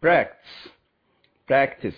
practice, practiced.